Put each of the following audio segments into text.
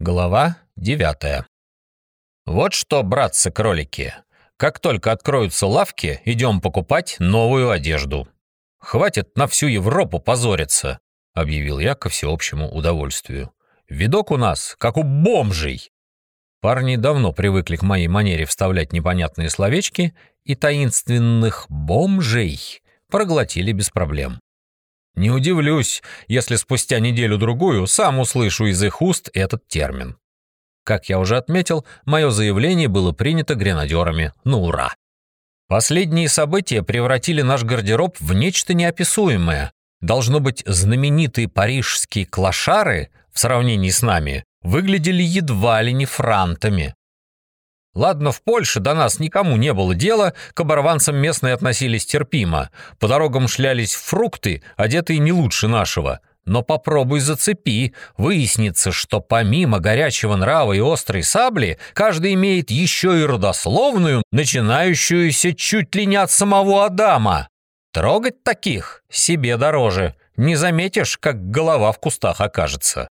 Глава девятая. Вот что, братцы-кролики, как только откроются лавки, идем покупать новую одежду. Хватит на всю Европу позориться, объявил я ко всеобщему удовольствию. Видок у нас, как у бомжей. Парни давно привыкли к моей манере вставлять непонятные словечки и таинственных бомжей проглотили без проблем. Не удивлюсь, если спустя неделю-другую сам услышу из их уст этот термин. Как я уже отметил, мое заявление было принято гренадерами на ура. Последние события превратили наш гардероб в нечто неописуемое. Должно быть, знаменитые парижские клошары в сравнении с нами выглядели едва ли не франтами. Ладно, в Польше до нас никому не было дела, к оборванцам местные относились терпимо. По дорогам шлялись фрукты, одетые не лучше нашего. Но попробуй зацепи, выяснится, что помимо горячего нрава и острой сабли, каждый имеет еще и родословную, начинающуюся чуть ли не от самого Адама. Трогать таких себе дороже. Не заметишь, как голова в кустах окажется.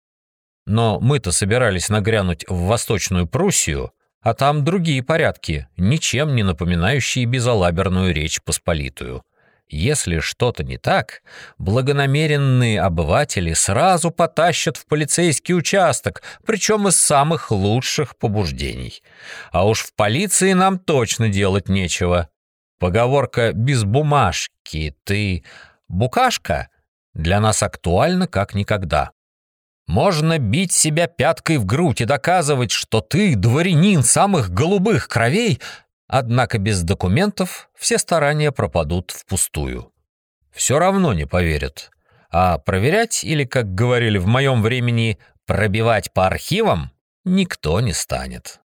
Но мы-то собирались нагрянуть в Восточную Пруссию, а там другие порядки, ничем не напоминающие безалаберную речь посполитую. Если что-то не так, благонамеренные обыватели сразу потащат в полицейский участок, причем из самых лучших побуждений. А уж в полиции нам точно делать нечего. Поговорка «без бумажки ты букашка» для нас актуальна как никогда. Можно бить себя пяткой в грудь и доказывать, что ты дворянин самых голубых кровей, однако без документов все старания пропадут впустую. Все равно не поверят. А проверять или, как говорили в моем времени, пробивать по архивам никто не станет.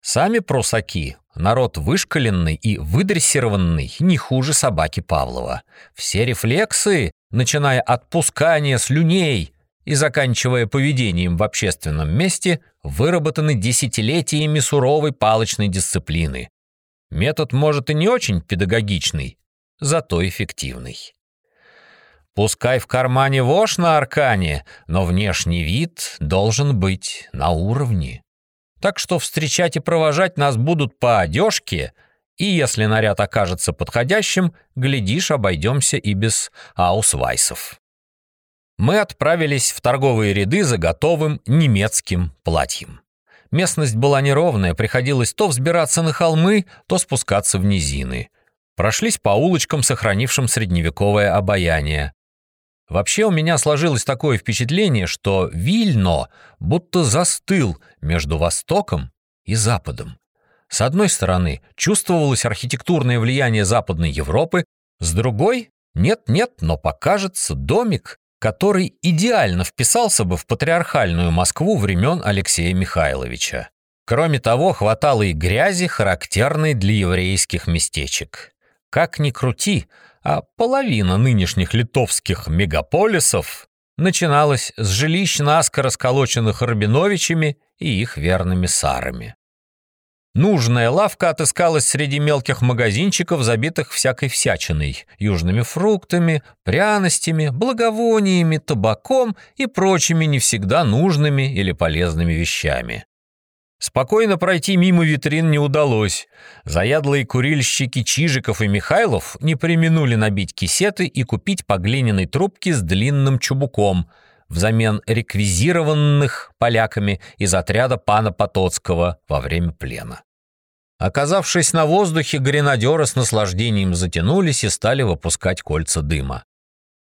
Сами прусаки — народ вышкаленный и выдрессированный не хуже собаки Павлова. Все рефлексы, начиная от пускания слюней, и заканчивая поведением в общественном месте, выработаны десятилетиями суровой палочной дисциплины. Метод может и не очень педагогичный, зато эффективный. Пускай в кармане вошь на аркане, но внешний вид должен быть на уровне. Так что встречать и провожать нас будут по одежке, и если наряд окажется подходящим, глядишь, обойдемся и без аусвайсов мы отправились в торговые ряды за готовым немецким платьем. Местность была неровная, приходилось то взбираться на холмы, то спускаться в низины. Прошлись по улочкам, сохранившим средневековое обаяние. Вообще у меня сложилось такое впечатление, что Вильно будто застыл между Востоком и Западом. С одной стороны, чувствовалось архитектурное влияние Западной Европы, с другой — нет-нет, но покажется домик, который идеально вписался бы в патриархальную Москву времен Алексея Михайловича. Кроме того, хватало и грязи, характерной для еврейских местечек. Как ни крути, а половина нынешних литовских мегаполисов начиналась с жилищ наскоро сколоченных Рабиновичами и их верными сарами. Нужная лавка отыскалась среди мелких магазинчиков, забитых всякой всячиной, южными фруктами, пряностями, благовониями, табаком и прочими не всегда нужными или полезными вещами. Спокойно пройти мимо витрин не удалось. Заядлые курильщики Чижиков и Михайлов не применули набить кисеты и купить по глиняной трубке с длинным чубуком взамен реквизированных поляками из отряда пана Потоцкого во время плена. Оказавшись на воздухе, гренадеры с наслаждением затянулись и стали выпускать кольца дыма.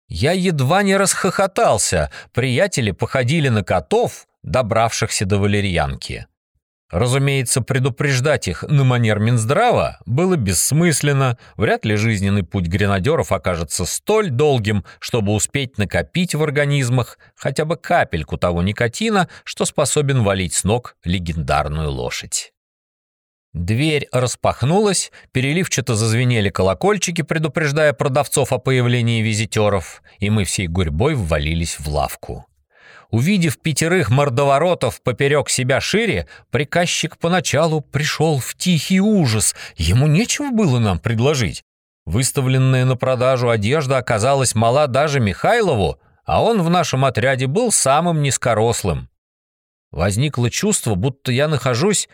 Я едва не расхохотался, приятели походили на котов, добравшихся до валерьянки. Разумеется, предупреждать их на манер Минздрава было бессмысленно, вряд ли жизненный путь гренадеров окажется столь долгим, чтобы успеть накопить в организмах хотя бы капельку того никотина, что способен валить с ног легендарную лошадь. Дверь распахнулась, переливчато зазвенели колокольчики, предупреждая продавцов о появлении визитеров, и мы всей гурьбой ввалились в лавку. Увидев пятерых мордоворотов поперек себя шире, приказчик поначалу пришел в тихий ужас. Ему нечего было нам предложить. Выставленная на продажу одежда оказалась мала даже Михайлову, а он в нашем отряде был самым низкорослым. Возникло чувство, будто я нахожусь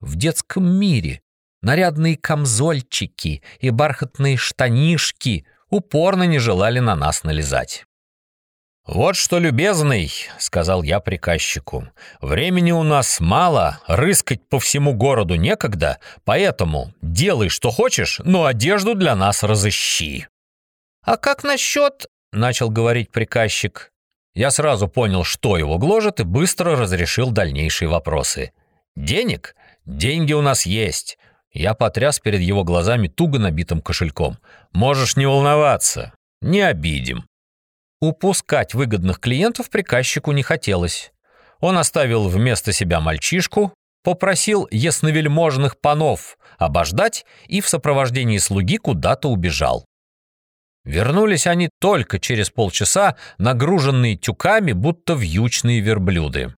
в детском мире. Нарядные камзольчики и бархатные штанишки упорно не желали на нас налезать. «Вот что, любезный», — сказал я приказчику, — «времени у нас мало, рыскать по всему городу некогда, поэтому делай, что хочешь, но одежду для нас разыщи». «А как насчет...» — начал говорить приказчик. Я сразу понял, что его гложет, и быстро разрешил дальнейшие вопросы. «Денег? Деньги у нас есть». Я потряс перед его глазами туго набитым кошельком. «Можешь не волноваться. Не обидим». Упускать выгодных клиентов приказчику не хотелось. Он оставил вместо себя мальчишку, попросил ясновельможных панов обождать и в сопровождении слуги куда-то убежал. Вернулись они только через полчаса, нагруженные тюками, будто вьючные верблюды.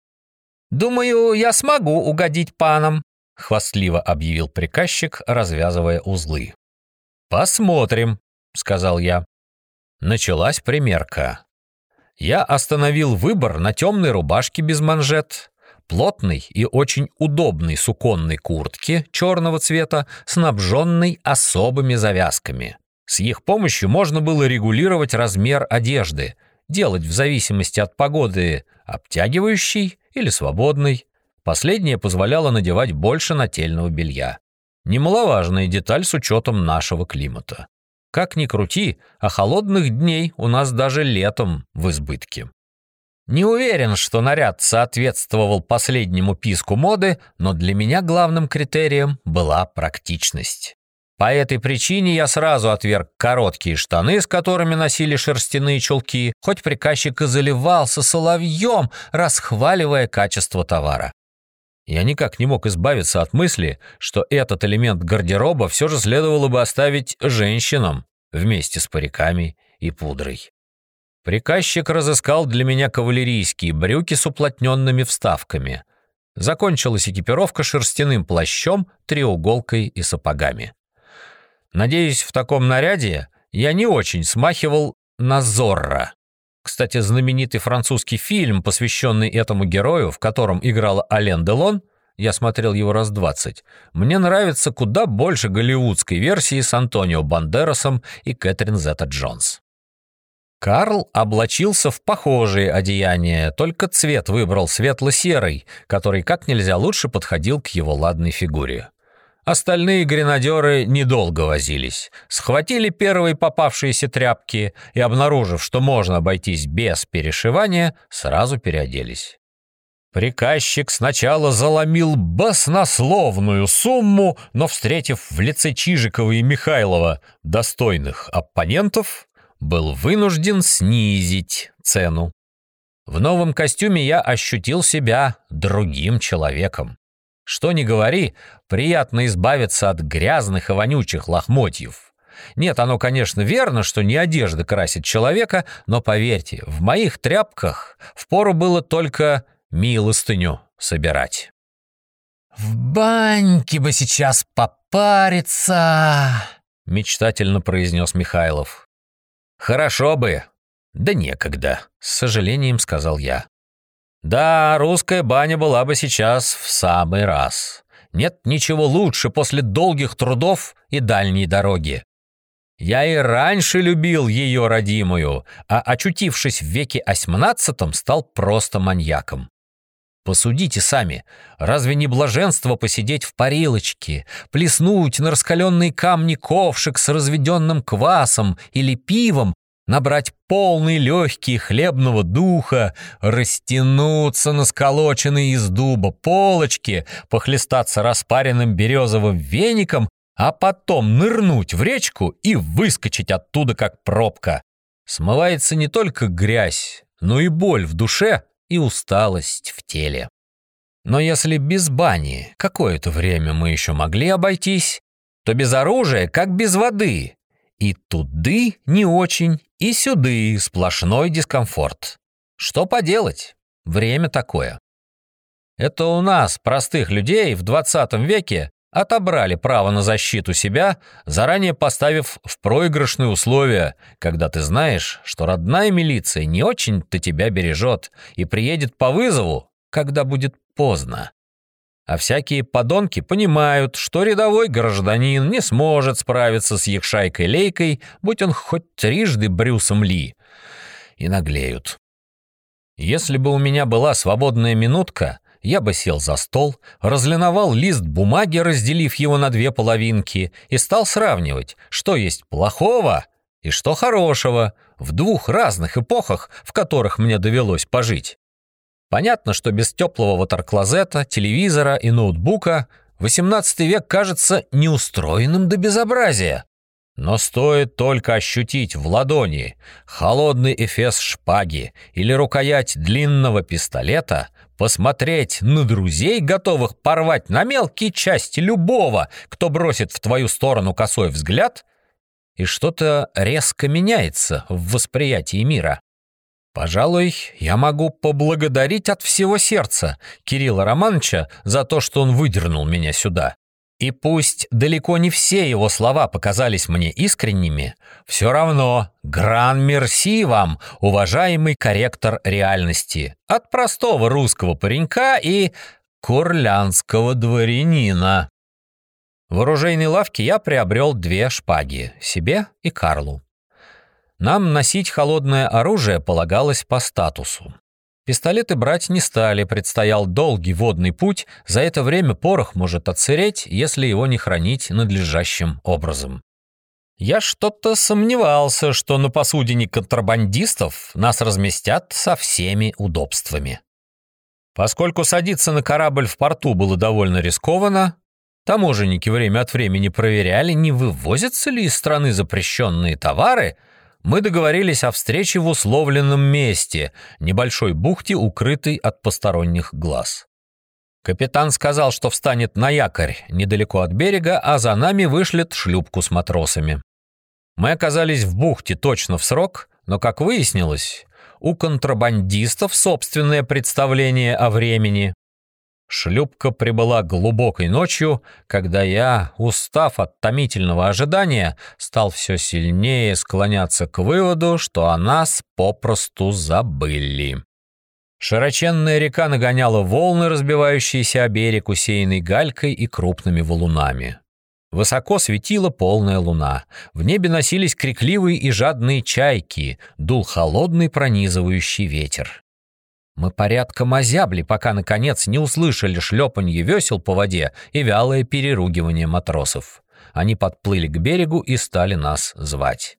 «Думаю, я смогу угодить панам», — хвастливо объявил приказчик, развязывая узлы. «Посмотрим», — сказал я. Началась примерка. Я остановил выбор на темной рубашке без манжет, плотной и очень удобной суконной куртке черного цвета, снабженной особыми завязками. С их помощью можно было регулировать размер одежды, делать в зависимости от погоды обтягивающий или свободный. Последнее позволяло надевать больше нательного белья. Немаловажная деталь с учетом нашего климата. Как ни крути, а холодных дней у нас даже летом в избытке. Не уверен, что наряд соответствовал последнему писку моды, но для меня главным критерием была практичность. По этой причине я сразу отверг короткие штаны, с которыми носили шерстяные чулки, хоть приказчик и заливался соловьем, расхваливая качество товара. Я никак не мог избавиться от мысли, что этот элемент гардероба все же следовало бы оставить женщинам вместе с париками и пудрой. Приказчик разыскал для меня кавалерийские брюки с уплотненными вставками. Закончилась экипировка шерстяным плащом, треуголкой и сапогами. Надеюсь, в таком наряде я не очень смахивал на Зорро. Кстати, знаменитый французский фильм, посвященный этому герою, в котором играла Ален Делон, я смотрел его раз двадцать, мне нравится куда больше голливудской версии с Антонио Бандерасом и Кэтрин Зетта Джонс. Карл облачился в похожие одеяния, только цвет выбрал светло-серый, который как нельзя лучше подходил к его ладной фигуре. Остальные гренадеры недолго возились. Схватили первые попавшиеся тряпки и, обнаружив, что можно обойтись без перешивания, сразу переоделись. Приказчик сначала заломил баснословную сумму, но, встретив в лице Чижикова и Михайлова достойных оппонентов, был вынужден снизить цену. В новом костюме я ощутил себя другим человеком. Что ни говори, приятно избавиться от грязных и вонючих лохмотьев. Нет, оно, конечно, верно, что не одежда красит человека, но поверьте, в моих тряпках впору было только милостыню собирать. «В баньке бы сейчас попариться!» — мечтательно произнес Михайлов. «Хорошо бы, да некогда», — с сожалением сказал я. Да, русская баня была бы сейчас в самый раз. Нет ничего лучше после долгих трудов и дальней дороги. Я и раньше любил ее родимую, а очутившись в веке осьмнадцатом, стал просто маньяком. Посудите сами, разве не блаженство посидеть в парилочке, плеснуть на раскаленные камни ковшик с разведенным квасом или пивом набрать полный легкий хлебного духа, растянуться на сколоченной из дуба полочке, похлестаться распаренным березовым веником, а потом нырнуть в речку и выскочить оттуда как пробка. Смывается не только грязь, но и боль в душе и усталость в теле. Но если без бани какое-то время мы еще могли обойтись, то без оружия, как без воды, и туды не очень, и сюды сплошной дискомфорт. Что поделать? Время такое. Это у нас, простых людей, в 20 веке отобрали право на защиту себя, заранее поставив в проигрышные условия, когда ты знаешь, что родная милиция не очень-то тебя бережет и приедет по вызову, когда будет поздно. А всякие подонки понимают, что рядовой гражданин не сможет справиться с их шайкой-лейкой, будь он хоть трижды Брюсом Ли, и наглеют. Если бы у меня была свободная минутка, я бы сел за стол, разлиновал лист бумаги, разделив его на две половинки, и стал сравнивать, что есть плохого и что хорошего в двух разных эпохах, в которых мне довелось пожить. Понятно, что без теплого ватерклозета, телевизора и ноутбука XVIII век кажется неустроенным до безобразия. Но стоит только ощутить в ладони холодный эфес шпаги или рукоять длинного пистолета, посмотреть на друзей, готовых порвать на мелкие части любого, кто бросит в твою сторону косой взгляд, и что-то резко меняется в восприятии мира. Пожалуй, я могу поблагодарить от всего сердца Кирилла Романовича за то, что он выдернул меня сюда. И пусть далеко не все его слова показались мне искренними, все равно гран-мерси вам, уважаемый корректор реальности, от простого русского паренька и курлянского дворянина. В оружейной лавке я приобрел две шпаги, себе и Карлу. Нам носить холодное оружие полагалось по статусу. Пистолеты брать не стали, предстоял долгий водный путь, за это время порох может отсыреть, если его не хранить надлежащим образом. Я что-то сомневался, что на посудине контрабандистов нас разместят со всеми удобствами. Поскольку садиться на корабль в порту было довольно рискованно, таможенники время от времени проверяли, не вывозятся ли из страны запрещенные товары – мы договорились о встрече в условленном месте, небольшой бухте, укрытой от посторонних глаз. Капитан сказал, что встанет на якорь недалеко от берега, а за нами вышлет шлюпку с матросами. Мы оказались в бухте точно в срок, но, как выяснилось, у контрабандистов собственное представление о времени. Шлюпка прибыла глубокой ночью, когда я, устав от томительного ожидания, стал все сильнее склоняться к выводу, что о нас попросту забыли. Широченная река нагоняла волны, разбивающиеся о берег, усеянный галькой и крупными валунами. Высоко светила полная луна. В небе носились крикливые и жадные чайки, дул холодный пронизывающий ветер. Мы порядком озябли, пока, наконец, не услышали шлепанье весел по воде и вялое переругивание матросов. Они подплыли к берегу и стали нас звать.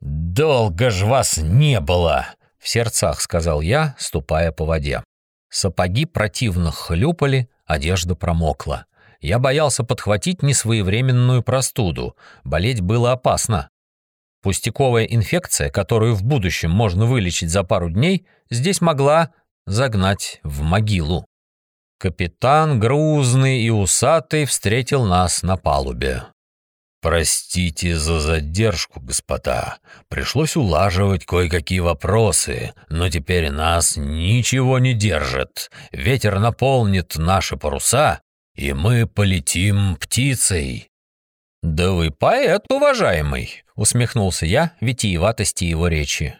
«Долго ж вас не было!» — в сердцах сказал я, ступая по воде. Сапоги противно хлюпали, одежда промокла. Я боялся подхватить несвоевременную простуду. Болеть было опасно. Пустяковая инфекция, которую в будущем можно вылечить за пару дней, здесь могла загнать в могилу. Капитан, грузный и усатый, встретил нас на палубе. «Простите за задержку, господа. Пришлось улаживать кое-какие вопросы, но теперь нас ничего не держит. Ветер наполнит наши паруса, и мы полетим птицей». «Да вы поэт, уважаемый!» — усмехнулся я витиеватости его речи.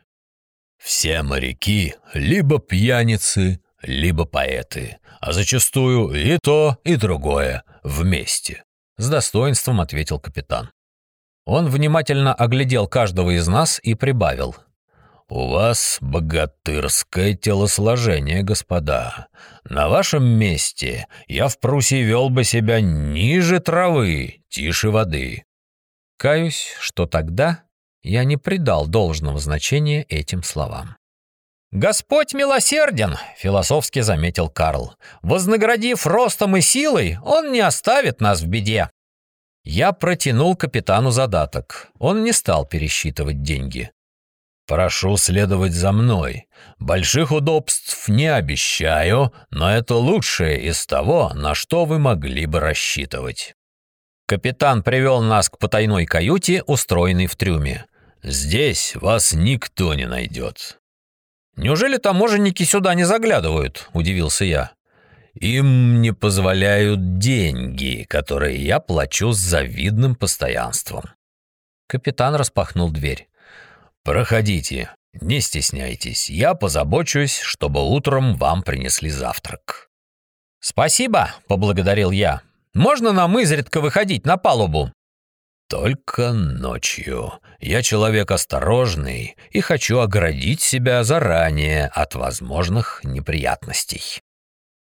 «Все моряки либо пьяницы, либо поэты, а зачастую и то, и другое вместе», — с достоинством ответил капитан. Он внимательно оглядел каждого из нас и прибавил — «У вас богатырское телосложение, господа. На вашем месте я в Пруссии вел бы себя ниже травы, тише воды». Каюсь, что тогда я не придал должного значения этим словам. «Господь милосерден», — философски заметил Карл. «Вознаградив ростом и силой, он не оставит нас в беде». Я протянул капитану задаток. Он не стал пересчитывать деньги. «Прошу следовать за мной. Больших удобств не обещаю, но это лучшее из того, на что вы могли бы рассчитывать». Капитан привел нас к потайной каюте, устроенной в трюме. «Здесь вас никто не найдет». «Неужели таможенники сюда не заглядывают?» – удивился я. «Им не позволяют деньги, которые я плачу с завидным постоянством». Капитан распахнул дверь. «Проходите, Не стесняйтесь, я позабочусь, чтобы утром вам принесли завтрак». «Спасибо», — поблагодарил я. «Можно нам изредка выходить на палубу?» «Только ночью. Я человек осторожный и хочу оградить себя заранее от возможных неприятностей».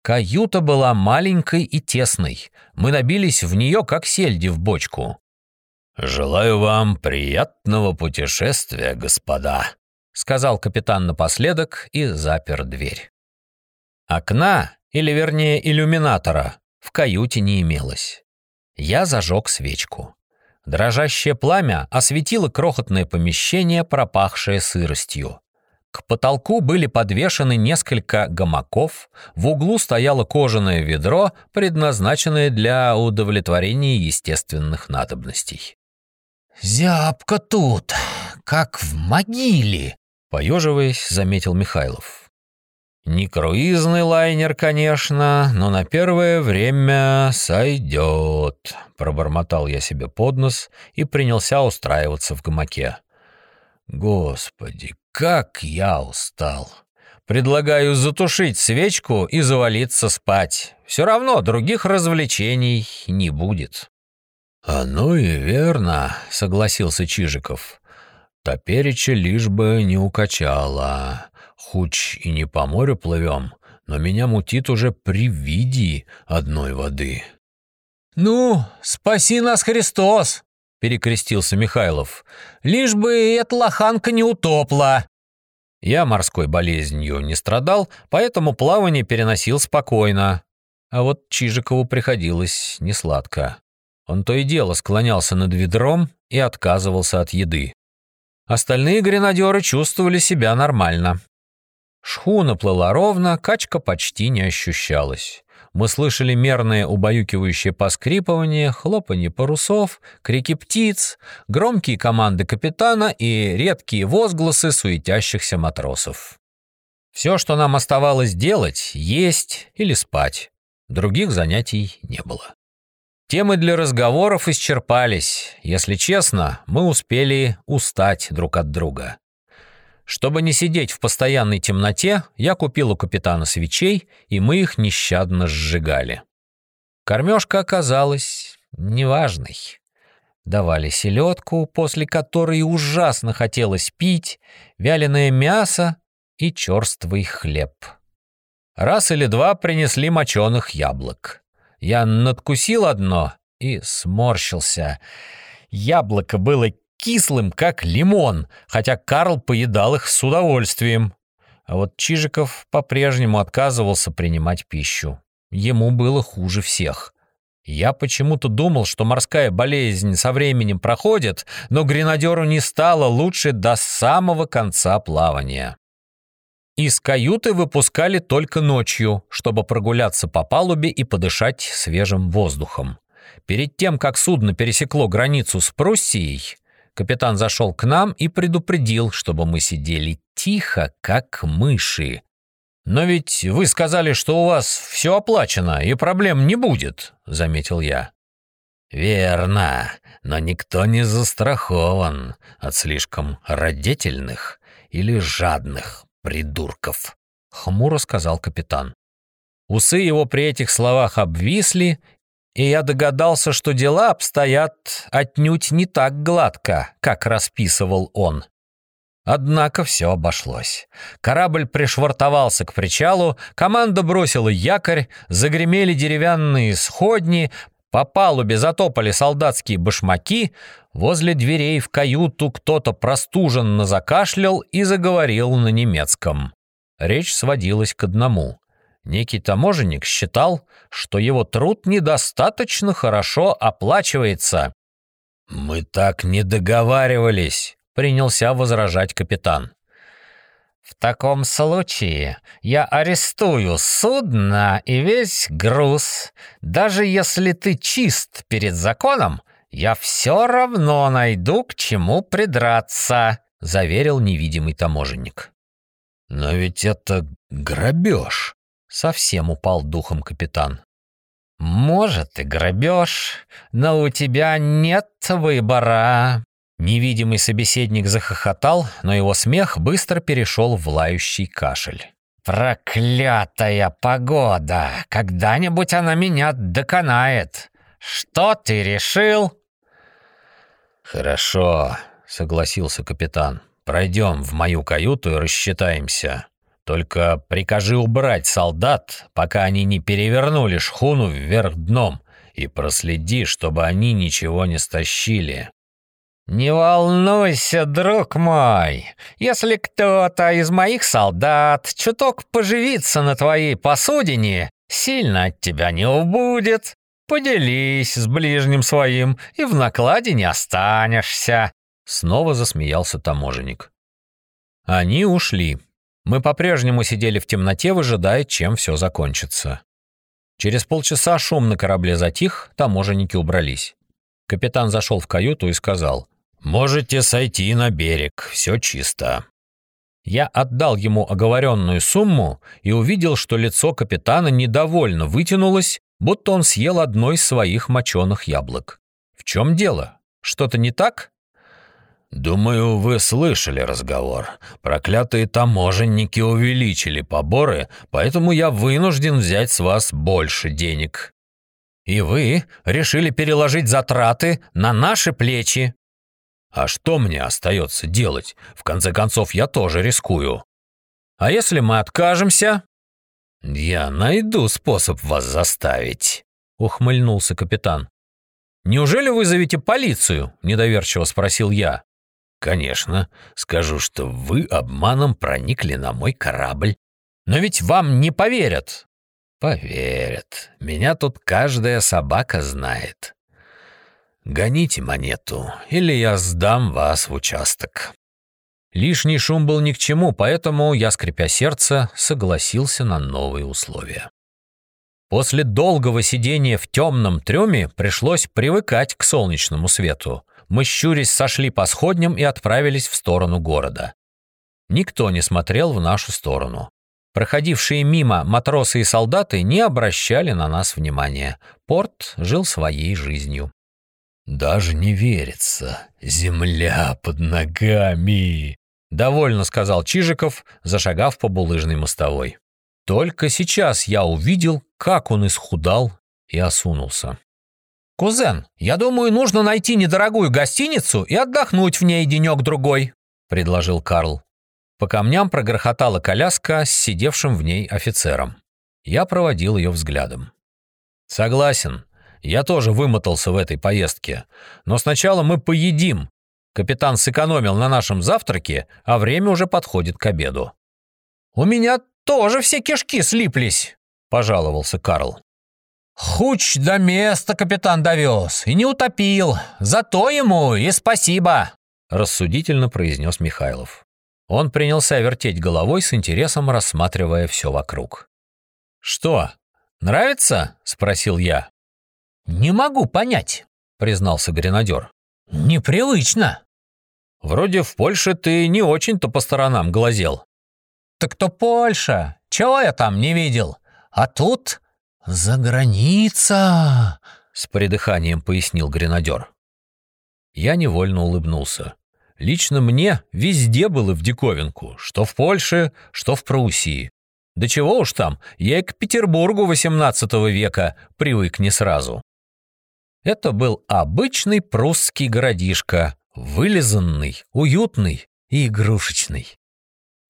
Каюта была маленькой и тесной. Мы набились в нее, как сельди в бочку. «Желаю вам приятного путешествия, господа», — сказал капитан напоследок и запер дверь. Окна, или вернее иллюминатора, в каюте не имелось. Я зажег свечку. Дрожащее пламя осветило крохотное помещение, пропахшее сыростью. К потолку были подвешены несколько гамаков, в углу стояло кожаное ведро, предназначенное для удовлетворения естественных надобностей. «Зябко тут, как в могиле», — поеживаясь, заметил Михайлов. «Не круизный лайнер, конечно, но на первое время сойдет», — пробормотал я себе под нос и принялся устраиваться в гамаке. «Господи, как я устал! Предлагаю затушить свечку и завалиться спать. Все равно других развлечений не будет». «Оно и верно», — согласился Чижиков. «Топереча лишь бы не укачало. Хуч и не по морю плывем, но меня мутит уже при виде одной воды». «Ну, спаси нас, Христос!» — перекрестился Михайлов. «Лишь бы эта лоханка не утопла!» Я морской болезнью не страдал, поэтому плавание переносил спокойно. А вот Чижикову приходилось несладко. Он то и дело склонялся над ведром и отказывался от еды. Остальные гренадеры чувствовали себя нормально. Шхуна плыла ровно, качка почти не ощущалась. Мы слышали мерное убаюкивающее поскрипывание, хлопанье парусов, крики птиц, громкие команды капитана и редкие возгласы суетящихся матросов. Все, что нам оставалось делать, есть или спать. Других занятий не было. Темы для разговоров исчерпались. Если честно, мы успели устать друг от друга. Чтобы не сидеть в постоянной темноте, я купил у капитана свечей, и мы их нещадно сжигали. Кормежка оказалась неважной. Давали селедку, после которой ужасно хотелось пить, вяленое мясо и черствый хлеб. Раз или два принесли моченых яблок. Я надкусил одно и сморщился. Яблоко было кислым, как лимон, хотя Карл поедал их с удовольствием. А вот Чижиков по-прежнему отказывался принимать пищу. Ему было хуже всех. Я почему-то думал, что морская болезнь со временем проходит, но гренадеру не стало лучше до самого конца плавания. Из каюты выпускали только ночью, чтобы прогуляться по палубе и подышать свежим воздухом. Перед тем, как судно пересекло границу с Пруссией, капитан зашел к нам и предупредил, чтобы мы сидели тихо, как мыши. «Но ведь вы сказали, что у вас все оплачено и проблем не будет», — заметил я. «Верно, но никто не застрахован от слишком родительных или жадных придурков», — хмуро сказал капитан. Усы его при этих словах обвисли, и я догадался, что дела обстоят отнюдь не так гладко, как расписывал он. Однако все обошлось. Корабль пришвартовался к причалу, команда бросила якорь, загремели деревянные сходни, по палубе затопали солдатские башмаки, возле дверей в каюту кто-то простуженно закашлял и заговорил на немецком. Речь сводилась к одному. Некий таможенник считал, что его труд недостаточно хорошо оплачивается. «Мы так не договаривались», — принялся возражать капитан. В таком случае я арестую судно и весь груз. Даже если ты чист перед законом, я все равно найду к чему придраться», — заверил невидимый таможенник. «Но ведь это грабеж», — совсем упал духом капитан. «Может, и грабеж, но у тебя нет выбора», Невидимый собеседник захохотал, но его смех быстро перешел в лающий кашель. «Проклятая погода! Когда-нибудь она меня доконает! Что ты решил?» «Хорошо», — согласился капитан. «Пройдем в мою каюту и рассчитаемся. Только прикажи убрать солдат, пока они не перевернули шхуну вверх дном, и проследи, чтобы они ничего не стащили». «Не волнуйся, друг мой, если кто-то из моих солдат чуток поживится на твоей посудине, сильно от тебя не убудет. Поделись с ближним своим, и в накладе не останешься». Снова засмеялся таможенник. Они ушли. Мы по-прежнему сидели в темноте, выжидая, чем все закончится. Через полчаса шум на корабле затих, таможенники убрались. Капитан зашел в каюту и сказал, «Можете сойти на берег, все чисто». Я отдал ему оговоренную сумму и увидел, что лицо капитана недовольно вытянулось, будто он съел одно из своих моченых яблок. «В чем дело? Что-то не так?» «Думаю, вы слышали разговор. Проклятые таможенники увеличили поборы, поэтому я вынужден взять с вас больше денег». «И вы решили переложить затраты на наши плечи?» «А что мне остается делать? В конце концов, я тоже рискую». «А если мы откажемся?» «Я найду способ вас заставить», — ухмыльнулся капитан. «Неужели вызовете полицию?» – недоверчиво спросил я. Конечно, скажу, что вы обманом проникли на мой корабль. Но ведь вам не поверят. Поверят. Меня тут каждая собака знает. Гоните монету, или я сдам вас в участок. Лишний шум был ни к чему, поэтому я, скрипя сердце, согласился на новые условия. После долгого сидения в темном трюме пришлось привыкать к солнечному свету мы щурясь сошли по сходням и отправились в сторону города. Никто не смотрел в нашу сторону. Проходившие мимо матросы и солдаты не обращали на нас внимания. Порт жил своей жизнью. «Даже не верится. Земля под ногами!» — довольно сказал Чижиков, зашагав по булыжной мостовой. Только сейчас я увидел, как он исхудал и осунулся. «Кузен, я думаю, нужно найти недорогую гостиницу и отдохнуть в ней денек-другой», — предложил Карл. По камням прогрохотала коляска с сидевшим в ней офицером. Я проводил ее взглядом. «Согласен. Я тоже вымотался в этой поездке. Но сначала мы поедим. Капитан сэкономил на нашем завтраке, а время уже подходит к обеду». «У меня тоже все кишки слиплись», — пожаловался Карл. Хуч до места капитан довез и не утопил. Зато ему и спасибо!» Рассудительно произнес Михайлов. Он принялся вертеть головой с интересом, рассматривая все вокруг. «Что, нравится?» — спросил я. «Не могу понять», — признался гренадер. «Непривычно». «Вроде в Польше ты не очень-то по сторонам глазел». «Так то Польша. Чего я там не видел? А тут «За граница!» — с придыханием пояснил гренадер. Я невольно улыбнулся. Лично мне везде было в диковинку, что в Польше, что в Пруссии. Да чего уж там, я и к Петербургу XVIII века привык не сразу. Это был обычный прусский городишко, вылизанный, уютный и игрушечный.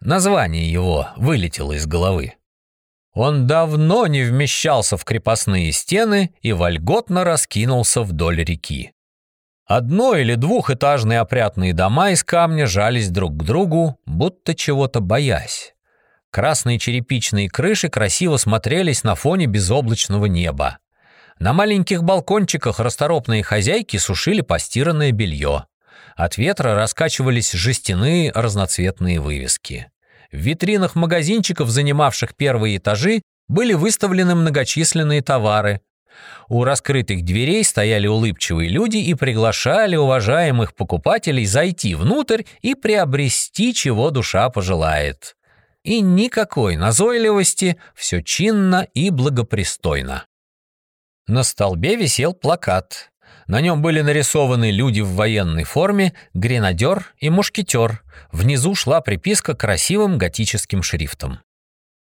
Название его вылетело из головы. Он давно не вмещался в крепостные стены и вольготно раскинулся вдоль реки. Одно- или двухэтажные опрятные дома из камня жались друг к другу, будто чего-то боясь. Красные черепичные крыши красиво смотрелись на фоне безоблачного неба. На маленьких балкончиках расторопные хозяйки сушили постиранное белье. От ветра раскачивались жестяные разноцветные вывески. В витринах магазинчиков, занимавших первые этажи, были выставлены многочисленные товары. У раскрытых дверей стояли улыбчивые люди и приглашали уважаемых покупателей зайти внутрь и приобрести, чего душа пожелает. И никакой назойливости, все чинно и благопристойно. На столбе висел плакат. На нем были нарисованы люди в военной форме, гренадер и мушкетер. Внизу шла приписка красивым готическим шрифтом.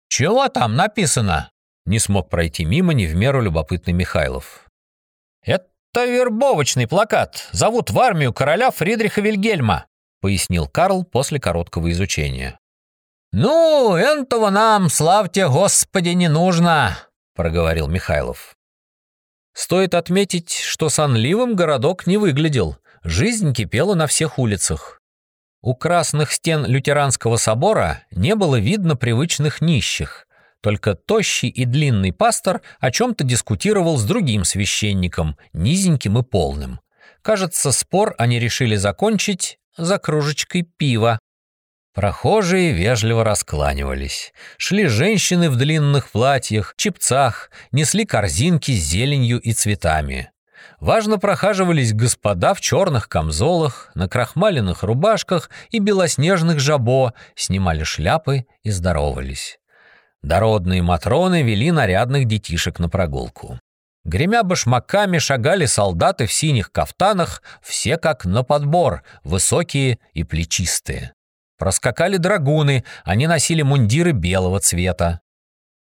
«Чего там написано?» Не смог пройти мимо не в меру любопытный Михайлов. «Это вербовочный плакат. Зовут в армию короля Фридриха Вильгельма», пояснил Карл после короткого изучения. «Ну, этого нам, славьте Господи, не нужно», проговорил Михайлов. Стоит отметить, что сонливым городок не выглядел. Жизнь кипела на всех улицах. У красных стен лютеранского собора не было видно привычных нищих. Только тощий и длинный пастор о чем-то дискутировал с другим священником, низеньким и полным. Кажется, спор они решили закончить за кружечкой пива. Прохожие вежливо раскланивались. Шли женщины в длинных платьях, чепцах, несли корзинки с зеленью и цветами. Важно прохаживались господа в черных камзолах, на крахмаленных рубашках и белоснежных жабо, снимали шляпы и здоровались. Дородные матроны вели нарядных детишек на прогулку. Гремя башмаками шагали солдаты в синих кафтанах, все как на подбор, высокие и плечистые. Проскакали драгуны, они носили мундиры белого цвета.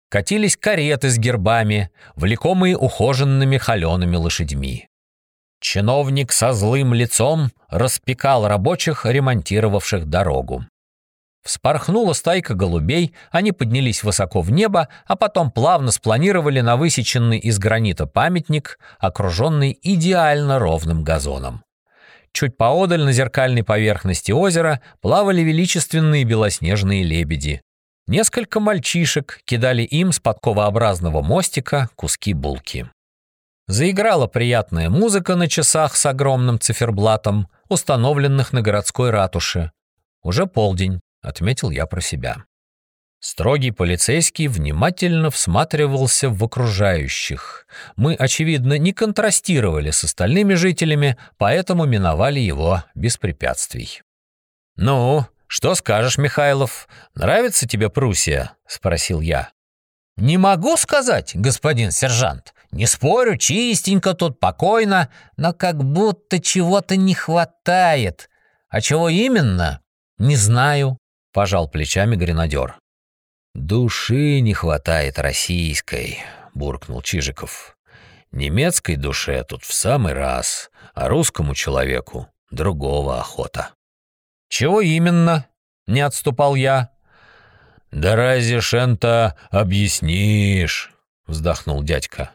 Катились кареты с гербами, влекомые ухоженными холеными лошадьми. Чиновник со злым лицом распекал рабочих, ремонтировавших дорогу. Вспорхнула стайка голубей, они поднялись высоко в небо, а потом плавно спланировали на высеченный из гранита памятник, окруженный идеально ровным газоном. Чуть поодаль на зеркальной поверхности озера плавали величественные белоснежные лебеди. Несколько мальчишек кидали им с подковообразного мостика куски булки. Заиграла приятная музыка на часах с огромным циферблатом, установленных на городской ратуше. Уже полдень отметил я про себя. Строгий полицейский внимательно всматривался в окружающих. Мы, очевидно, не контрастировали с остальными жителями, поэтому миновали его без препятствий. «Ну, что скажешь, Михайлов? Нравится тебе Пруссия?» — спросил я. «Не могу сказать, господин сержант. Не спорю, чистенько тут, покойно, но как будто чего-то не хватает. А чего именно, не знаю». — пожал плечами гренадер. «Души не хватает российской», — буркнул Чижиков. «Немецкой душе тут в самый раз, а русскому человеку другого охота». «Чего именно?» — не отступал я. «Да разве шента объяснишь?» — вздохнул дядька.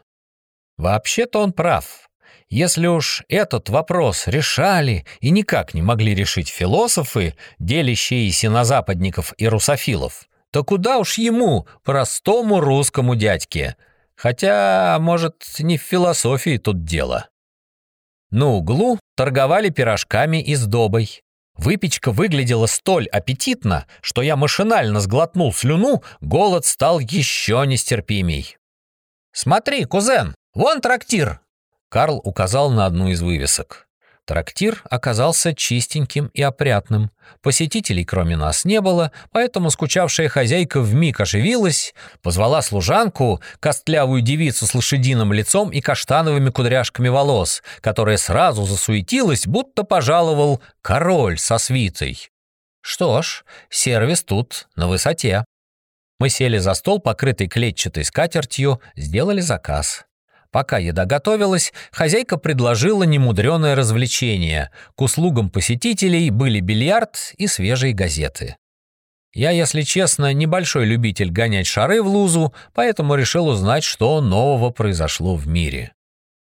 «Вообще-то он прав. Если уж этот вопрос решали и никак не могли решить философы, делящиеся на западников и русофилов, то куда уж ему, простому русскому дядьке? Хотя, может, не в философии тут дело. На углу торговали пирожками и сдобой. Выпечка выглядела столь аппетитно, что я машинально сглотнул слюну, голод стал еще нестерпимей. «Смотри, кузен, вон трактир!» Карл указал на одну из вывесок. Трактир оказался чистеньким и опрятным. Посетителей кроме нас не было, поэтому скучавшая хозяйка вмиг оживилась, позвала служанку, костлявую девицу с лошадиным лицом и каштановыми кудряшками волос, которая сразу засуетилась, будто пожаловал король со свитой. Что ж, сервис тут на высоте. Мы сели за стол, покрытый клетчатой скатертью, сделали заказ. Пока еда готовилась, хозяйка предложила немудреное развлечение. К услугам посетителей были бильярд и свежие газеты. Я, если честно, небольшой любитель гонять шары в лузу, поэтому решил узнать, что нового произошло в мире.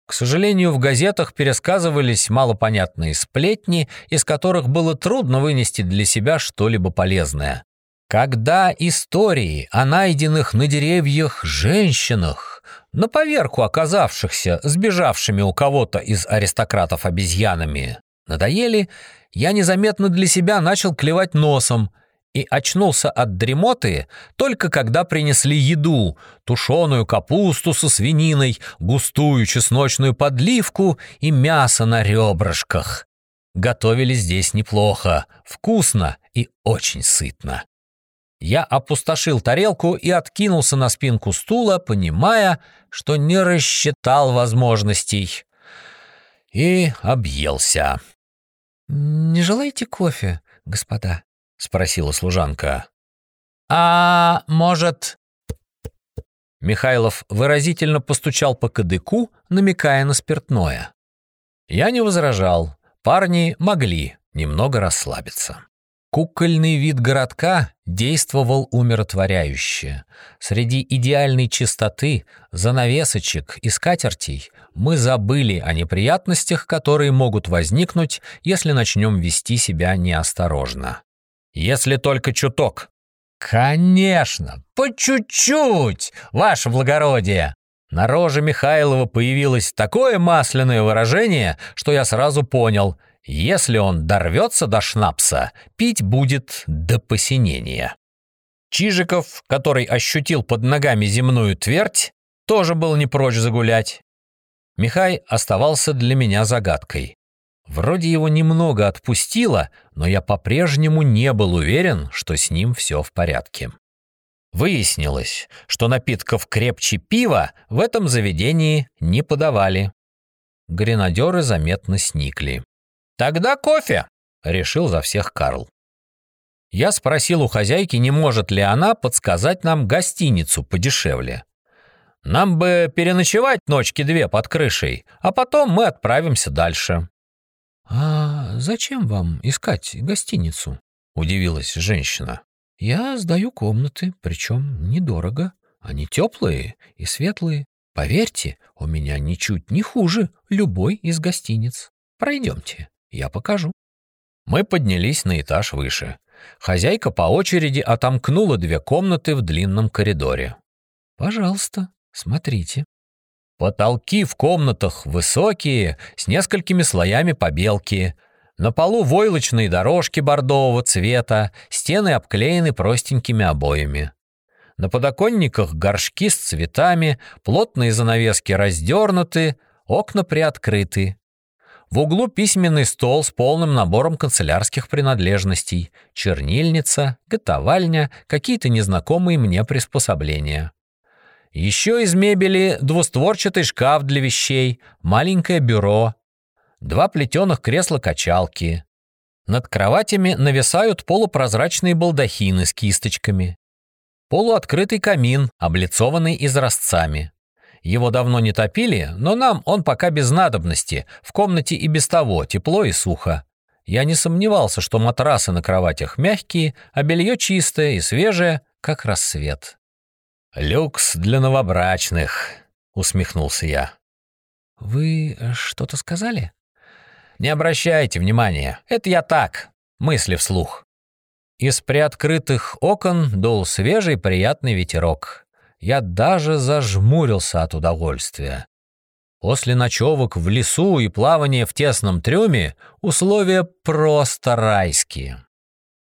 К сожалению, в газетах пересказывались малопонятные сплетни, из которых было трудно вынести для себя что-либо полезное. Когда истории о найденных на деревьях женщинах на поверку оказавшихся сбежавшими у кого-то из аристократов обезьянами, надоели, я незаметно для себя начал клевать носом и очнулся от дремоты только когда принесли еду, тушеную капусту со свининой, густую чесночную подливку и мясо на ребрышках. Готовили здесь неплохо, вкусно и очень сытно. Я опустошил тарелку и откинулся на спинку стула, понимая, что не рассчитал возможностей. и объелся. «Не желаете кофе, господа?» — спросила служанка. «А может...» Михайлов выразительно постучал по кадыку, намекая на спиртное. Я не возражал. Парни могли немного расслабиться. Кукольный вид городка действовал умиротворяюще. Среди идеальной чистоты, занавесочек и скатертей мы забыли о неприятностях, которые могут возникнуть, если начнем вести себя неосторожно. Если только чуток, «Конечно, по чуть-чуть, ваше благородие!» На роже Михайлова появилось такое масляное выражение, что я сразу понял, если он дорвется до шнапса, пить будет до посинения. Чижиков, который ощутил под ногами земную твердь, тоже был не прочь загулять. Михай оставался для меня загадкой. Вроде его немного отпустило, но я по-прежнему не был уверен, что с ним все в порядке. Выяснилось, что напитков крепче пива в этом заведении не подавали. Гренадеры заметно сникли. «Тогда кофе!» — решил за всех Карл. Я спросил у хозяйки, не может ли она подсказать нам гостиницу подешевле. Нам бы переночевать ночки две под крышей, а потом мы отправимся дальше. «А зачем вам искать гостиницу?» — удивилась женщина. «Я сдаю комнаты, причем недорого. Они теплые и светлые. Поверьте, у меня ничуть не хуже любой из гостиниц. Пройдемте, я покажу». Мы поднялись на этаж выше. Хозяйка по очереди отомкнула две комнаты в длинном коридоре. «Пожалуйста, смотрите». Потолки в комнатах высокие, с несколькими слоями побелки. На полу войлочные дорожки бордового цвета, стены обклеены простенькими обоями. На подоконниках горшки с цветами, плотные занавески раздернуты, окна приоткрыты. В углу письменный стол с полным набором канцелярских принадлежностей, чернильница, готовальня, какие-то незнакомые мне приспособления. Еще из мебели двустворчатый шкаф для вещей, маленькое бюро, два плетеных кресла-качалки. Над кроватями нависают полупрозрачные балдахины с кисточками. Полуоткрытый камин, облицованный изразцами. Его давно не топили, но нам он пока без надобности, в комнате и без того тепло и сухо. Я не сомневался, что матрасы на кроватях мягкие, а белье чистое и свежее, как рассвет. «Люкс для новобрачных», — усмехнулся я. «Вы что-то сказали?» «Не обращайте внимания, это я так, мысли вслух». Из приоткрытых окон дул свежий приятный ветерок. Я даже зажмурился от удовольствия. После ночевок в лесу и плавания в тесном трюме условия просто райские.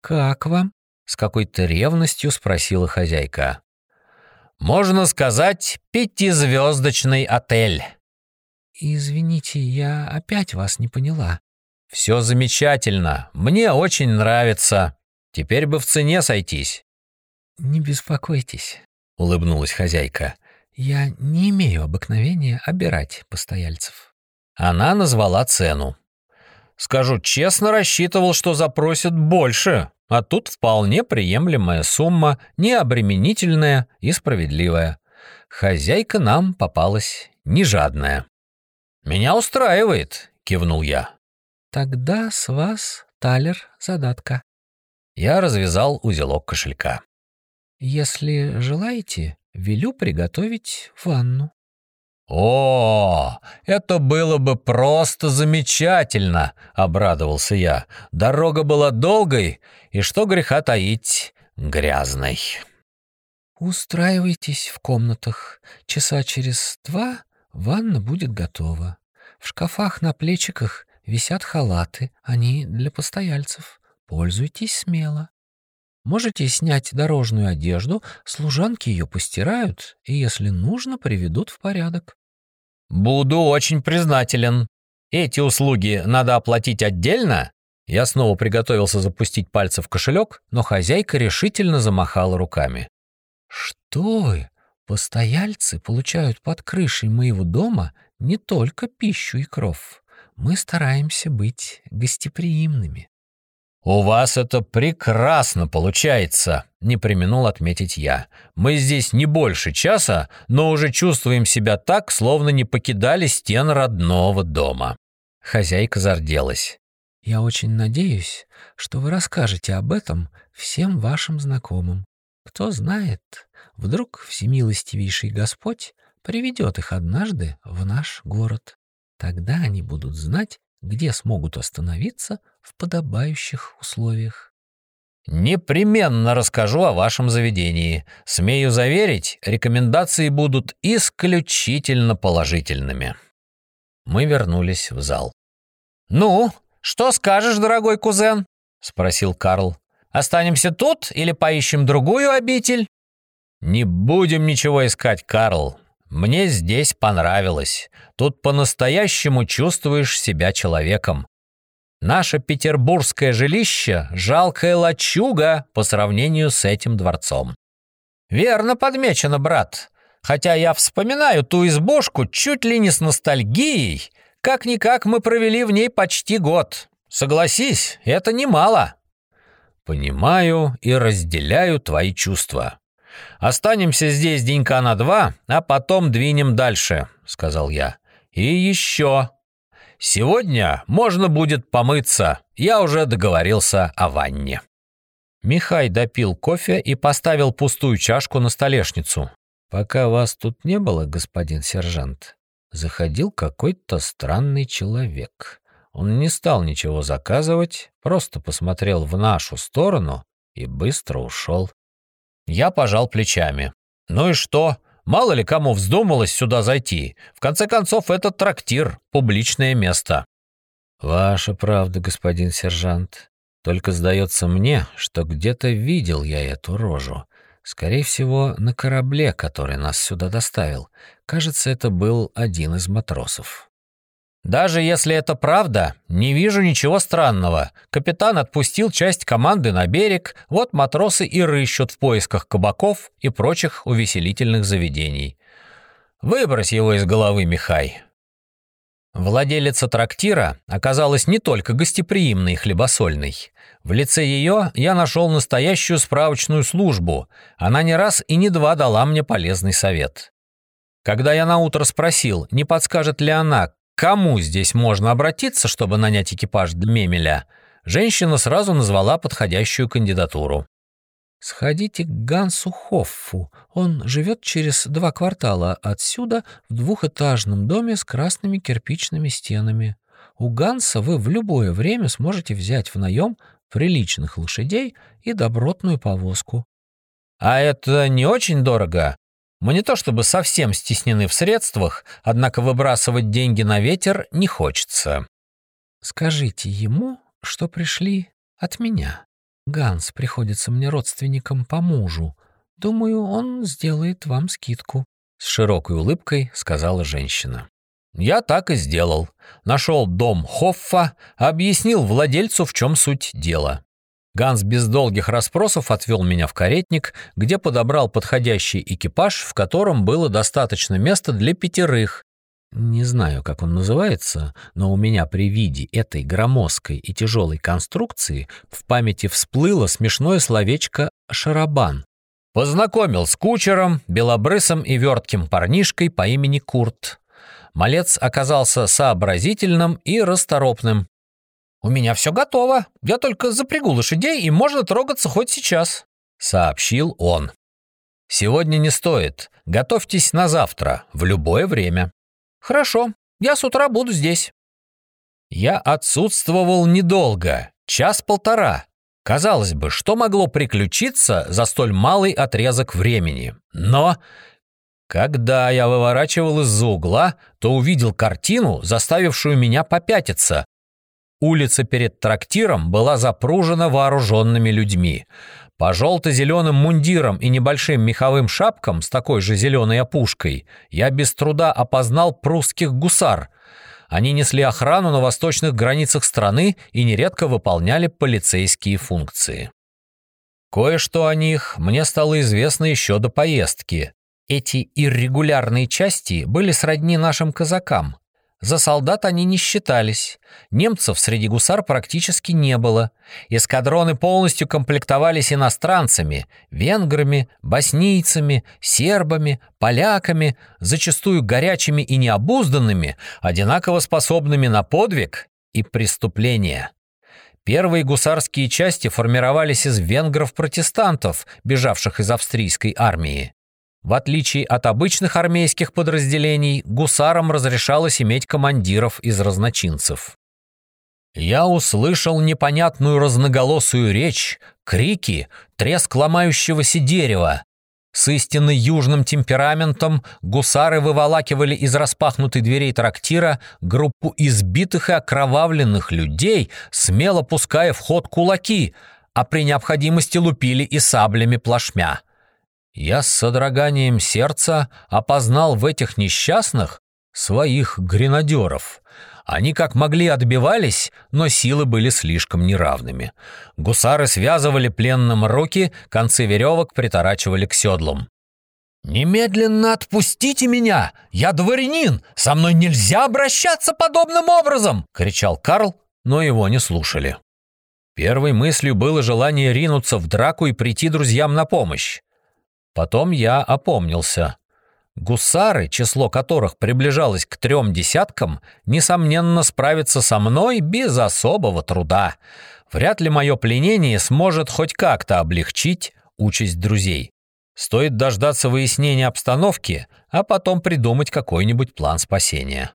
«Как вам?» — с какой-то ревностью спросила хозяйка. Можно сказать, пятизвездочный отель. Извините, я опять вас не поняла. Все замечательно, мне очень нравится. Теперь бы в цене сойтись. Не беспокойтесь, улыбнулась хозяйка. Я не имею обыкновения обирать постояльцев. Она назвала цену. Скажу честно, рассчитывал, что запросят больше. А тут вполне приемлемая сумма, необременительная и справедливая. Хозяйка нам попалась не жадная. «Меня устраивает», — кивнул я. «Тогда с вас талер задатка». Я развязал узелок кошелька. «Если желаете, велю приготовить ванну». «О, это было бы просто замечательно!» — обрадовался я. Дорога была долгой, и что греха таить, грязной. «Устраивайтесь в комнатах. Часа через два ванна будет готова. В шкафах на плечиках висят халаты, они для постояльцев. Пользуйтесь смело. Можете снять дорожную одежду, служанки ее постирают и, если нужно, приведут в порядок. Буду очень признателен. Эти услуги надо оплатить отдельно? Я снова приготовился запустить пальцы в кошелек, но хозяйка решительно замахала руками. Что вы? Постояльцы получают под крышей моего дома не только пищу и кров. Мы стараемся быть гостеприимными». «У вас это прекрасно получается», — не применул отметить я. «Мы здесь не больше часа, но уже чувствуем себя так, словно не покидали стен родного дома». Хозяйка зарделась. «Я очень надеюсь, что вы расскажете об этом всем вашим знакомым. Кто знает, вдруг всемилостивейший Господь приведет их однажды в наш город. Тогда они будут знать, где смогут остановиться в подобающих условиях. Непременно расскажу о вашем заведении. Смею заверить, рекомендации будут исключительно положительными. Мы вернулись в зал. «Ну, что скажешь, дорогой кузен?» — спросил Карл. «Останемся тут или поищем другую обитель?» «Не будем ничего искать, Карл. Мне здесь понравилось. Тут по-настоящему чувствуешь себя человеком. Наше петербургское жилище — жалкая лачуга по сравнению с этим дворцом. Верно подмечено, брат. Хотя я вспоминаю ту избушку чуть ли не с ностальгией. Как-никак мы провели в ней почти год. Согласись, это немало. Понимаю и разделяю твои чувства. «Останемся здесь денька на два, а потом двинем дальше», — сказал я. «И еще. Сегодня можно будет помыться. Я уже договорился о ванне». Михай допил кофе и поставил пустую чашку на столешницу. «Пока вас тут не было, господин сержант, заходил какой-то странный человек. Он не стал ничего заказывать, просто посмотрел в нашу сторону и быстро ушел. Я пожал плечами. Ну и что? Мало ли кому вздумалось сюда зайти. В конце концов, это трактир, публичное место. Ваша правда, господин сержант. Только сдается мне, что где-то видел я эту рожу. Скорее всего, на корабле, который нас сюда доставил. Кажется, это был один из матросов. Даже если это правда, не вижу ничего странного. Капитан отпустил часть команды на берег, вот матросы и рыщут в поисках кабаков и прочих увеселительных заведений. Выбрось его из головы, Михай. Владелица трактира оказалась не только гостеприимной и хлебосольной. В лице ее я нашел настоящую справочную службу. Она не раз и не два дала мне полезный совет. Когда я наутро спросил, не подскажет ли она, кому здесь можно обратиться, чтобы нанять экипаж для Мемеля, женщина сразу назвала подходящую кандидатуру. «Сходите к Гансу Хоффу. Он живет через два квартала отсюда в двухэтажном доме с красными кирпичными стенами. У Ганса вы в любое время сможете взять в наем приличных лошадей и добротную повозку». «А это не очень дорого?» Мы не то чтобы совсем стеснены в средствах, однако выбрасывать деньги на ветер не хочется. Скажите ему, что пришли от меня. Ганс приходится мне родственником по мужу. Думаю, он сделает вам скидку. С широкой улыбкой сказала женщина. Я так и сделал. Нашел дом Хоффа, объяснил владельцу, в чем суть дела. Ганс без долгих расспросов отвел меня в каретник, где подобрал подходящий экипаж, в котором было достаточно места для пятерых. Не знаю, как он называется, но у меня при виде этой громоздкой и тяжелой конструкции в памяти всплыло смешное словечко «шарабан». Познакомил с кучером, белобрысым и вертким парнишкой по имени Курт. Малец оказался сообразительным и расторопным, «У меня все готово. Я только запрягу лошадей, и можно трогаться хоть сейчас», — сообщил он. «Сегодня не стоит. Готовьтесь на завтра, в любое время». «Хорошо, я с утра буду здесь». Я отсутствовал недолго, час-полтора. Казалось бы, что могло приключиться за столь малый отрезок времени. Но когда я выворачивал из-за угла, то увидел картину, заставившую меня попятиться, Улица перед трактиром была запружена вооруженными людьми. По желто-зеленым мундирам и небольшим меховым шапкам с такой же зеленой опушкой я без труда опознал прусских гусар. Они несли охрану на восточных границах страны и нередко выполняли полицейские функции. Кое-что о них мне стало известно еще до поездки. Эти иррегулярные части были сродни нашим казакам, За солдат они не считались. Немцев среди гусар практически не было. Эскадроны полностью комплектовались иностранцами, венграми, боснийцами, сербами, поляками, зачастую горячими и необузданными, одинаково способными на подвиг и преступления. Первые гусарские части формировались из венгров-протестантов, бежавших из австрийской армии. В отличие от обычных армейских подразделений, гусарам разрешалось иметь командиров из разночинцев. Я услышал непонятную разноголосую речь, крики, треск ломающегося дерева. С истинно южным темпераментом гусары выволакивали из распахнутой дверей трактира группу избитых и окровавленных людей, смело пуская в ход кулаки, а при необходимости лупили и саблями плашмя. Я с содроганием сердца опознал в этих несчастных своих гренадеров. Они как могли отбивались, но силы были слишком неравными. Гусары связывали пленным руки, концы веревок приторачивали к седлам. «Немедленно отпустите меня! Я дворянин! Со мной нельзя обращаться подобным образом!» — кричал Карл, но его не слушали. Первой мыслью было желание ринуться в драку и прийти друзьям на помощь. Потом я опомнился. Гусары, число которых приближалось к трем десяткам, несомненно справятся со мной без особого труда. Вряд ли мое пленение сможет хоть как-то облегчить участь друзей. Стоит дождаться выяснения обстановки, а потом придумать какой-нибудь план спасения.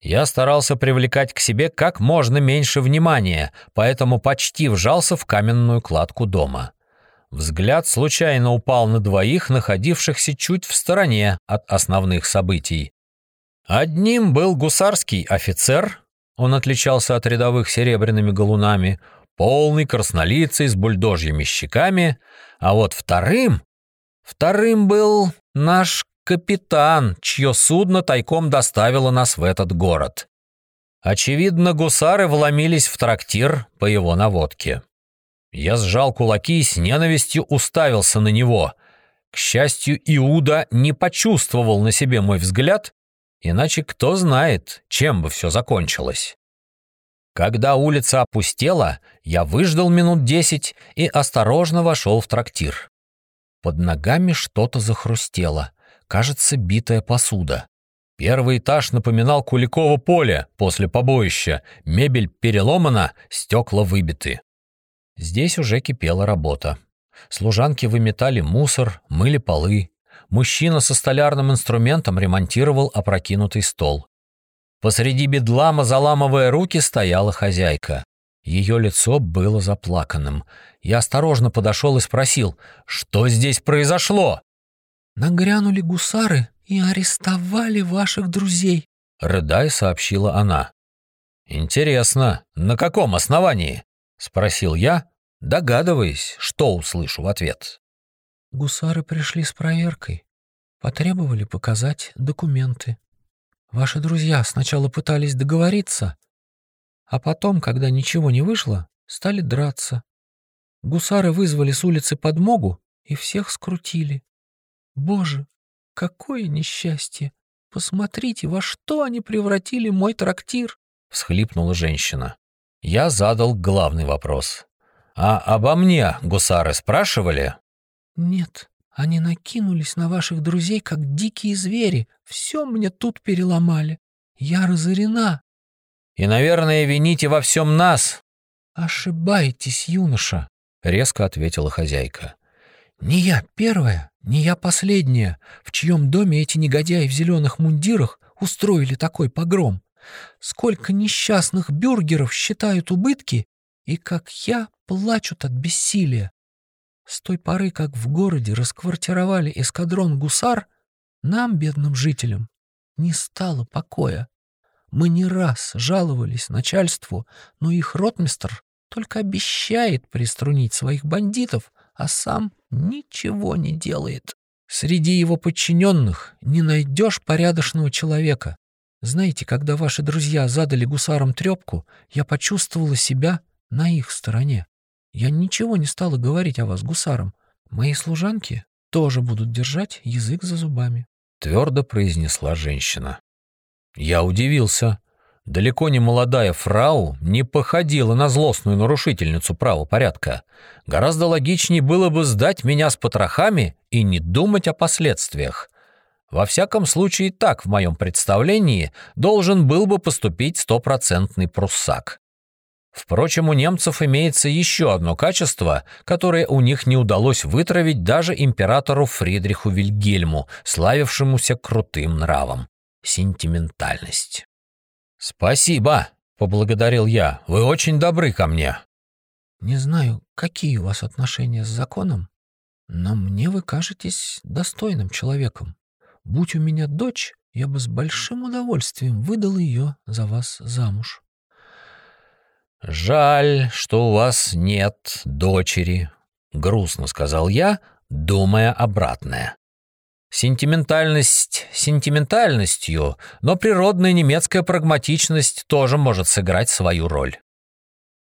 Я старался привлекать к себе как можно меньше внимания, поэтому почти вжался в каменную кладку дома. Взгляд случайно упал на двоих, находившихся чуть в стороне от основных событий. Одним был гусарский офицер, он отличался от рядовых серебряными галунами, полный краснолицый с бульдожьими щеками, а вот вторым... Вторым был наш капитан, чье судно тайком доставило нас в этот город. Очевидно, гусары вломились в трактир по его наводке. Я сжал кулаки и с ненавистью уставился на него. К счастью, Иуда не почувствовал на себе мой взгляд, иначе кто знает, чем бы все закончилось. Когда улица опустела, я выждал минут десять и осторожно вошел в трактир. Под ногами что-то захрустело, кажется, битая посуда. Первый этаж напоминал Куликово поле после побоища, мебель переломана, стекла выбиты. Здесь уже кипела работа. Служанки выметали мусор, мыли полы. Мужчина со столярным инструментом ремонтировал опрокинутый стол. Посреди бедлама, заламывая руки, стояла хозяйка. Ее лицо было заплаканным. Я осторожно подошел и спросил, что здесь произошло? «Нагрянули гусары и арестовали ваших друзей», — рыдай сообщила она. «Интересно, на каком основании?» — спросил я, догадываясь, что услышу в ответ. «Гусары пришли с проверкой. Потребовали показать документы. Ваши друзья сначала пытались договориться, а потом, когда ничего не вышло, стали драться. Гусары вызвали с улицы подмогу и всех скрутили. Боже, какое несчастье! Посмотрите, во что они превратили мой трактир!» — всхлипнула женщина я задал главный вопрос. «А обо мне гусары спрашивали?» «Нет, они накинулись на ваших друзей, как дикие звери. Все мне тут переломали. Я разорена». «И, наверное, вините во всем нас». «Ошибаетесь, юноша», — резко ответила хозяйка. «Не я первая, не я последняя, в чьем доме эти негодяи в зеленых мундирах устроили такой погром. Сколько несчастных бюргеров считают убытки и, как я, плачут от бессилия. С той поры, как в городе расквартировали эскадрон гусар, нам, бедным жителям, не стало покоя. Мы не раз жаловались начальству, но их ротмистр только обещает приструнить своих бандитов, а сам ничего не делает. Среди его подчиненных не найдешь порядочного человека, знаете, когда ваши друзья задали гусарам трепку, я почувствовала себя на их стороне. Я ничего не стала говорить о вас гусарам. Мои служанки тоже будут держать язык за зубами. Твердо произнесла женщина. Я удивился. Далеко не молодая фрау не походила на злостную нарушительницу правопорядка. Гораздо логичнее было бы сдать меня с потрохами и не думать о последствиях. Во всяком случае, так в моем представлении должен был бы поступить стопроцентный пруссак. Впрочем, у немцев имеется еще одно качество, которое у них не удалось вытравить даже императору Фридриху Вильгельму, славившемуся крутым нравом — сентиментальность. «Спасибо», — поблагодарил я. «Вы очень добры ко мне». «Не знаю, какие у вас отношения с законом, но мне вы кажетесь достойным человеком. Будь у меня дочь, я бы с большим удовольствием выдал ее за вас замуж». «Жаль, что у вас нет дочери», — грустно сказал я, думая обратное. Сентиментальность сентиментальностью, но природная немецкая прагматичность тоже может сыграть свою роль.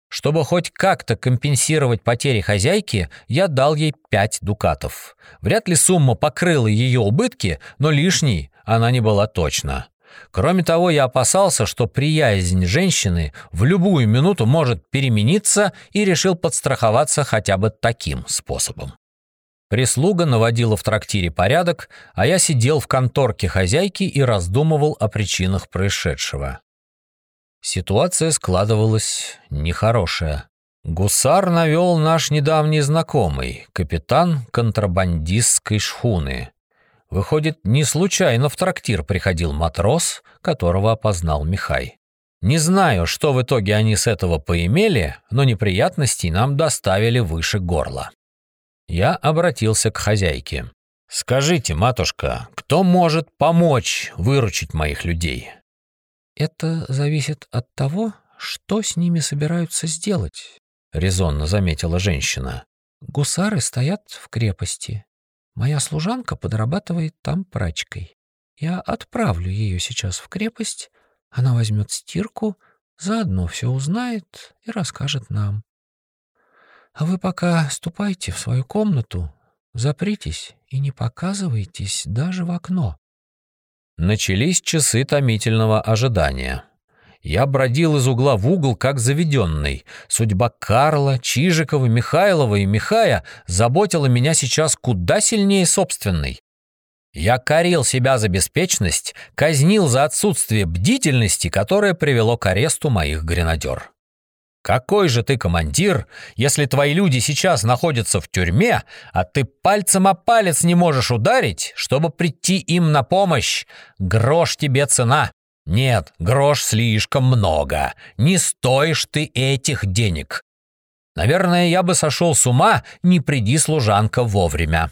Чтобы хоть как-то компенсировать потери хозяйки, я дал ей пять дукатов. Вряд ли сумма покрыла ее убытки, но лишней она не была точно. Кроме того, я опасался, что приязнь женщины в любую минуту может перемениться и решил подстраховаться хотя бы таким способом. Прислуга наводила в трактире порядок, а я сидел в конторке хозяйки и раздумывал о причинах происшедшего. Ситуация складывалась нехорошая. Гусар навел наш недавний знакомый, капитан контрабандистской шхуны. Выходит, не случайно в трактир приходил матрос, которого опознал Михай. Не знаю, что в итоге они с этого поимели, но неприятностей нам доставили выше горла. Я обратился к хозяйке. «Скажите, матушка, кто может помочь выручить моих людей?» «Это зависит от того, что с ними собираются сделать», — резонно заметила женщина. «Гусары стоят в крепости. Моя служанка подрабатывает там прачкой. Я отправлю ее сейчас в крепость, она возьмет стирку, заодно все узнает и расскажет нам. А вы пока ступайте в свою комнату, запритесь и не показывайтесь даже в окно. Начались часы томительного ожидания. Я бродил из угла в угол, как заведенный. Судьба Карла, Чижикова, Михайлова и Михая заботила меня сейчас куда сильнее собственной. Я корил себя за беспечность, казнил за отсутствие бдительности, которое привело к аресту моих гренадер. Какой же ты командир, если твои люди сейчас находятся в тюрьме, а ты пальцем о палец не можешь ударить, чтобы прийти им на помощь? Грош тебе цена. Нет, грош слишком много. Не стоишь ты этих денег. Наверное, я бы сошел с ума, не приди служанка вовремя.